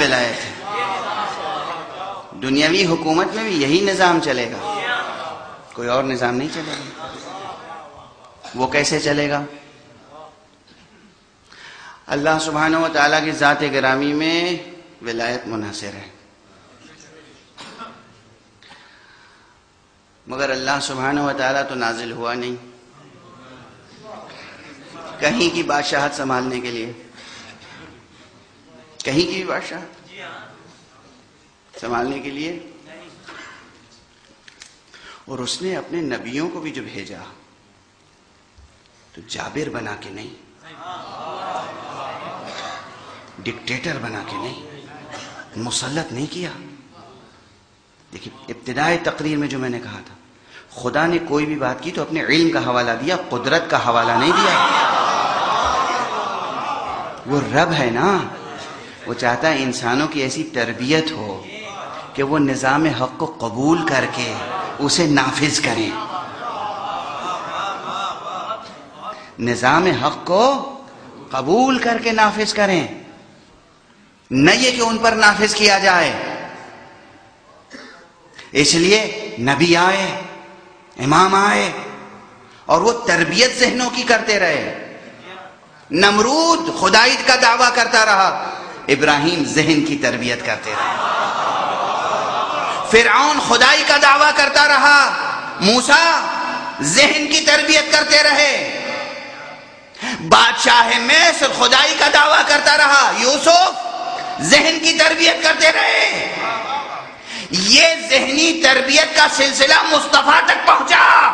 ولایت ہے دنیاوی حکومت میں بھی یہی نظام چلے گا۔ کوئی اور نظام نہیں چلے گا۔ وہ کیسے چلے گا؟ اللہ سبحانہ و تعالیٰ کی ذات گرامی میں ولایت منحصر ہے۔ مگر اللہ سبحانہ و تعالیٰ تو نازل ہوا نہیں۔ کہیں کی بادشاہت سنبھالنے کے لیے۔ کہیں کی بھی بادشاہ سنبھالنے کے لیے؟ اور اس نے اپنے نبیوں کو بھی جو بھیجا، تو جابر بنا کے نہیں، ڈکٹیٹر بنا کے نہیں، مسلط نہیں کیا۔ دیکھیے، ابتدائی تقریر میں جو میں نے کہا تھا، خدا نے کوئی بھی بات کی تو اپنے علم کا حوالہ دیا، قدرت کا حوالہ نہیں دیا۔ وہ رب ہے نا۔ وہ چاہتا ہے انسانوں کی ایسی تربیت ہو کہ وہ نظام حق کو قبول کر کے اسے نافذ کریں۔ نظام حق کو قبول کر کے نافذ کریں۔ نہ یہ کہ ان پر نافذ کیا جائے۔ اس لیے نبی آئے، امام آئے اور وہ تربیت ذہنوں کی کرتے رہے۔ نمرود خدائیت کا دعویٰ کرتا رہا۔ ابراہیم ذہن کی تربیت کرتے رہے۔ فرعون خدائی کا دعویٰ کرتا رہا۔ موسا ذہن کی تربیت کرتے رہے۔ بادشاہ مصر خدائی کا دعویٰ کرتا رہا۔ یوسف ذہن کی تربیت کرتے رہے۔ یہ ذہنی تربیت کا سلسلہ مصطفیٰ تک پہنچا۔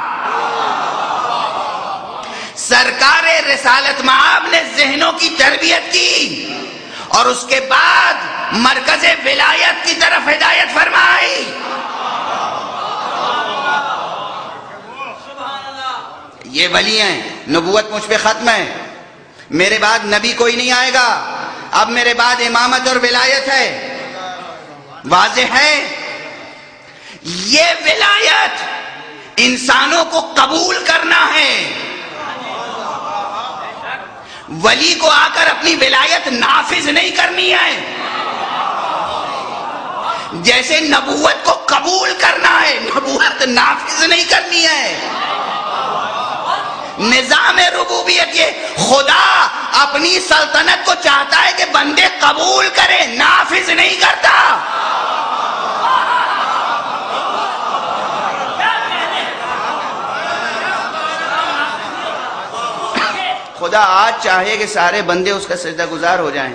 سرکار رسالت معاب نے ذہنوں کی تربیت کی۔ اور اس کے بعد مرکز ولایت کی طرف ہدایت فرمائی۔ یہ ولی ہیں، نبوت مجھ پہ ختم ہے۔ میرے بعد نبی کوئی نہیں آئے گا۔ اب میرے بعد امامت اور ولایت ہے۔ واضح ہے؟ یہ ولایت انسانوں کو قبول کرنا ہے۔ ولی کو آ کر اپنی ولایت نافذ نہیں کرنی ہے۔ جیسے نبوت کو قبول کرنا ہے، نبوت نافذ نہیں کرنی ہے۔ نظام ربوبیت یہ خدا اپنی سلطنت کو چاہتا ہے کہ بندے قبول کرے، نافذ نہیں کرتا۔ خدا آج چاہے کہ سارے بندے اس کا سجدہ گزار ہو جائیں۔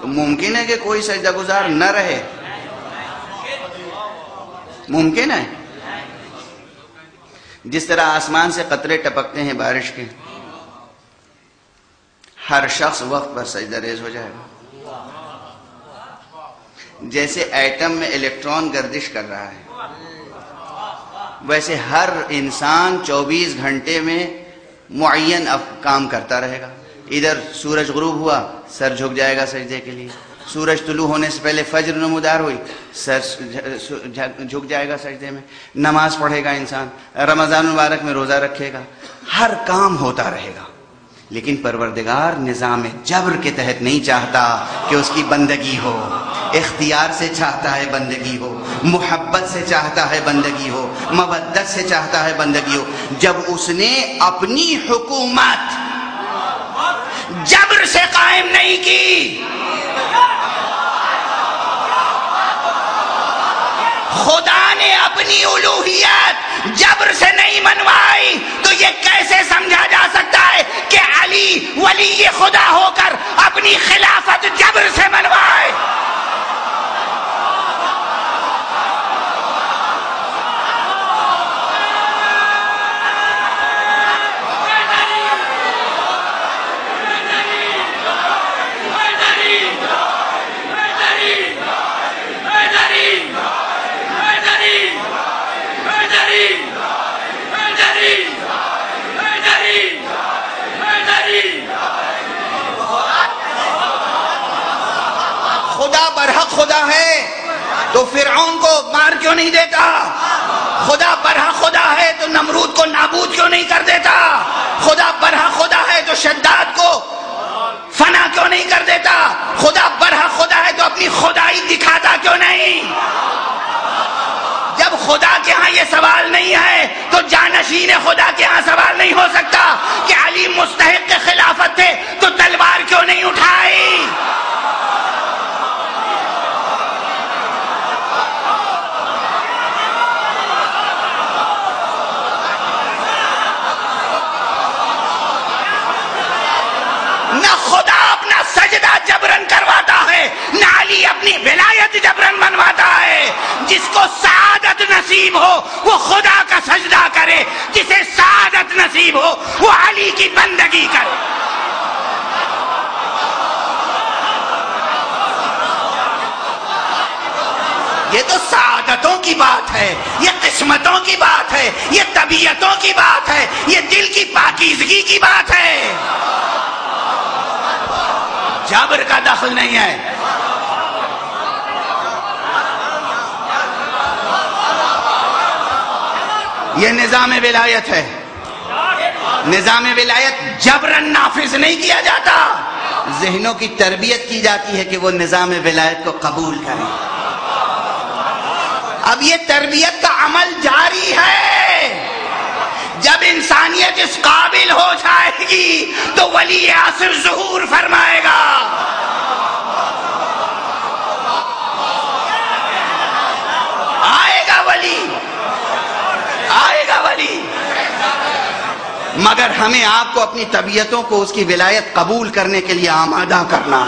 تو ممکن ہے کہ کوئی سجدہ گزار نہ رہے۔ ممکن ہے؟ جس طرح آسمان سے قطرے ٹپکتے ہیں بارش کے، ہر شخص وقت پر سجدہ ریز ہو جائے۔ گا جیسے ایٹم میں الیکٹران گردش کر رہا ہے، ویسے ہر انسان چوبیس گھنٹے میں معین اب کام کرتا رہے گا۔ ادھر سورج غروب ہوا، سر جھک جائے گا سجدے کے لیے۔ سورج طلوع ہونے سے پہلے فجر نمودار ہوئی، سر جھک جائے گا سجدے میں۔ نماز پڑھے گا انسان، رمضان مبارک میں روزہ رکھے گا۔ ہر کام ہوتا رہے گا۔ لیکن پروردگار نظام جبر کے تحت نہیں چاہتا کہ اس کی بندگی ہو۔ اختیار سے چاہتا ہے بندگی ہو، محبت سے چاہتا ہے بندگی ہو مبدت سے چاہتا ہے بندگی ہو۔ جب اس نے اپنی حکومت جبر سے قائم نہیں کی، خدا نے اپنی الوحیت جبر سے نہیں منوائی، تو یہ کیسے سمجھا جا سکتا ہے کہ علی ولی خدا ہو کر تو فرعون کو مار کیوں نہیں دیتا؟ خدا برہ خدا ہے تو نمرود کو نابود کیوں نہیں کر دیتا؟ خدا برہ خدا ہے تو شداد کو فنا کیوں نہیں کر دیتا؟ خدا برہ خدا ہے تو اپنی خدائی دکھاتا کیوں نہیں؟ جب خدا کے ہاں یہ سوال نہیں ہے تو جانشین خدا کے ہاں سوال نہیں ہو سکتا کہ علی مستحق کے خلافت تھے تو تلوار کیوں نہیں اٹھائی؟ نصیب ہو، وہ علی کی بندگی کرے۔ یہ تو سعادتوں کی بات ہے، یہ قسمتوں کی بات ہے، یہ طبیعتوں کی بات ہے، یہ دل کی پاکیزگی کی بات ہے۔ جابر کا دخل نہیں ہے۔ یہ نظام ولایت ہے۔ نظام ولایت جبرن نافذ نہیں کیا جاتا۔ ذہنوں کی تربیت کی جاتی ہے کہ وہ نظام ولایت کو قبول کریں۔ اب یہ تربیت کا عمل جاری ہے۔ جب انسانیت اس قابل ہو جائے گی تو ولی آصر ظہور فرمائے گا آئے گا ولی آئے گا ولی مگر ہمیں آپ کو اپنی طبیعتوں کو اس کی ولایت قبول کرنے کے لیے آمادہ کرنا